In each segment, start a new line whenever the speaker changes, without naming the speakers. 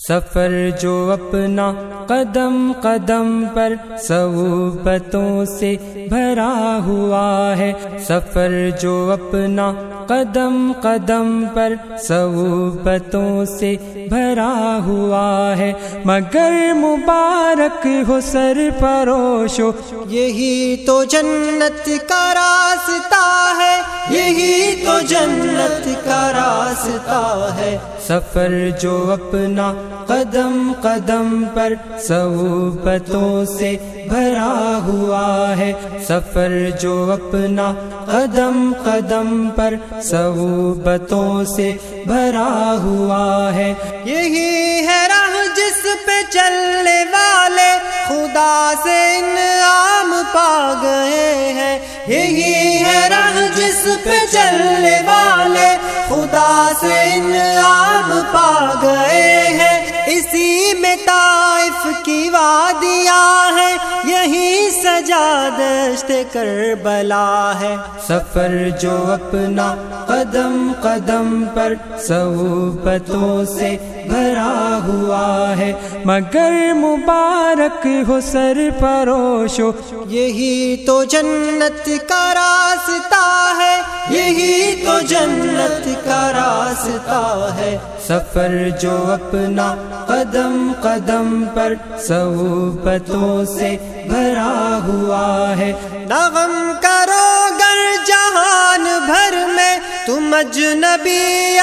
سفر جو اپنا قدم قدم پر صوبتوں سے بھرا ہوا ہے سفر جو اپنا قدم قدم پر صوبتوں سے بھرا ہوا ہے۔ مگر مبارک ہو سر پروشو
یہی تو جنت کا راستہ ہے۔ یہی تو جنت کا راستہ ہے۔
سفر جو اپنا قدم قدم پر صوبتوں سے بھرا ہوا ہے سفر جو اپنا قدم قدم پر صوبتوں سے بھرا ہوا ہے۔
یہی ہے راہ جس پہ چلنے والے خدا سے انعام پا گئے ہیں۔ یہی ہے راہ جس پہ چلنے والے خدا سے انعام پا گئے ہیں۔ اسی میں طائف کی وادیاں ہیں، یہی سجا دشت کر بلا ہے۔
سفر جو اپنا قدم قدم پر صوبتوں سے بھرا ہوا ہے۔ مگر مبارک ہو سر پروشو
یہی تو جنت کا راستہ ہے۔ یہی تو جنت کا راستہ ہے۔
سفر جو اپنا قدم قدم پر صوبتوں سے بھرا ہوا ہے۔
نغم کرو گر جہان بھر میں۔ تم اجنبی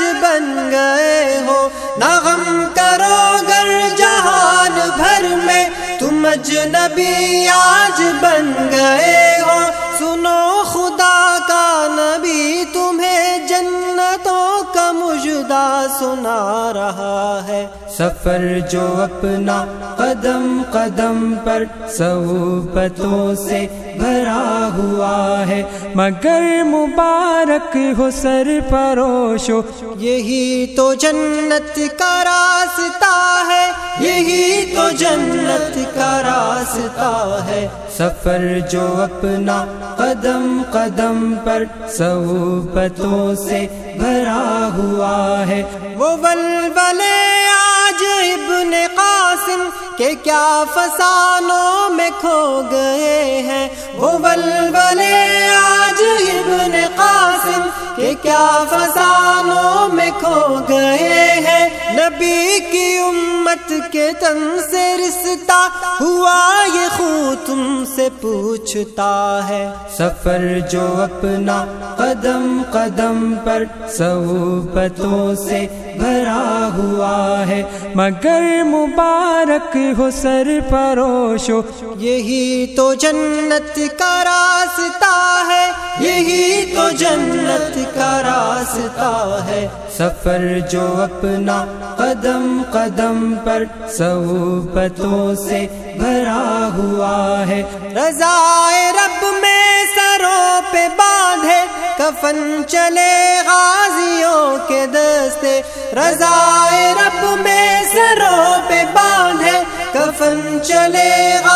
بن گئے ہو نغم کرو گر جہان بھر میں۔ تم اجنبی آج بن گئے ہو، سنو خدا کا نبی، تمہیں جنتوں کا مجدہ سنا رہا ہے۔
سفر جو اپنا قدم قدم پر صوبتوں سے بھرا ہوا ہے۔ مگر مبارک ہو سر پروشو
یہی تو جنت کا راستہ ہے۔ یہی تو جنت کا راستہ ہے۔
سفر جو اپنا قدم قدم پر صوبتوں سے بھرا ہوا ہے۔
وہ ولولے ابن قاسم کے کیا فسانوں میں کھو گئے ہیں وہ ولولے آج ابن قاسم کے کیا فسانوں میں کھو گئے ہیں۔ نبی کی امت کے تن سے رشتہ ہوا یہ خو تم سے پوچھتا ہے۔
سفر جو اپنا قدم قدم پر صوبتوں سے بھرا ہوا ہے۔ مگر مبارک ہو سر پروشو
یہی تو جنت کا راستہ ہے۔ یہی تو جنت کا راستہ ہے۔
سفر جو اپنا قدم قدم پر صوبتوں سے بھرا ہوا ہے۔
رضا رب میں سروں پہ باندھے، کفن چلے غازیوں کے دستے۔ رضا رب میں سروں پہ باندھے، کفن چلے غازیوں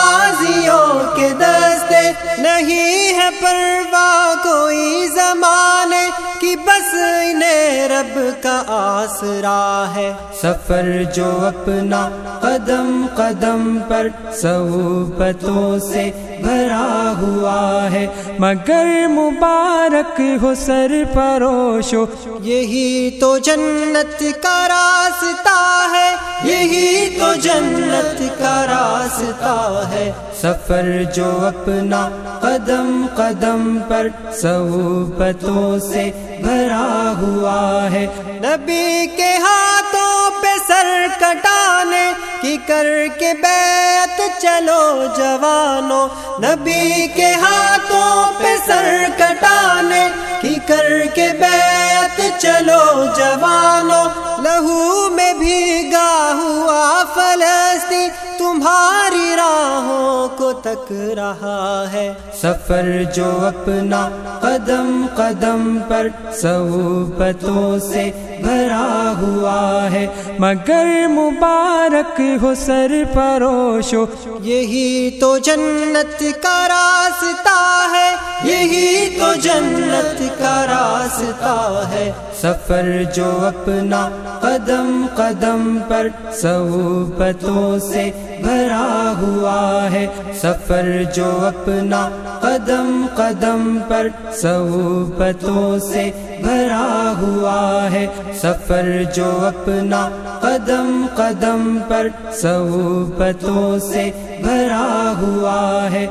نہیں ہے پروا کوئی زمانے کی، بس انہیں رب کا آسرا ہے۔
سفر جو اپنا قدم قدم پر صوبتوں سے بھرا ہوا ہے۔ مگر مبارک ہو سر پروشو
یہی تو جنت کا راستہ ہے۔ یہی تو جنت کا راستہ ہے۔
سفر جو اپنا قدم قدم پر صوبتوں سے بھرا ہوا ہے۔
نبی کے ہاتھوں پہ سر کٹانے کی کر کے بیعت چلو جوانوں نبی کے ہاتھوں پہ سر کٹانے کی کر کے بیعت چلو جوانوں لہو میں بھیگا ہوا فلسطین تمہاری راہوں کو تک رہا ہے۔
سفر جو اپنا قدم قدم پر صوبتوں سے بھرا ہوا ہے۔ مگر مبارک ہو سر پروشو
یہی تو جنت کا راستہ ہے۔ یہی تو جنت کا راستہ ہے۔
سفر جو اپنا قدم قدم پر صحبتوں سے بھرا ہوا ہے۔ سفر جو اپنا قدم قدم پر صحبتوں سے بھرا ہوا ہے سفر جو اپنا قدم قدم پر صحبتوں سے بھرا ہوا ہے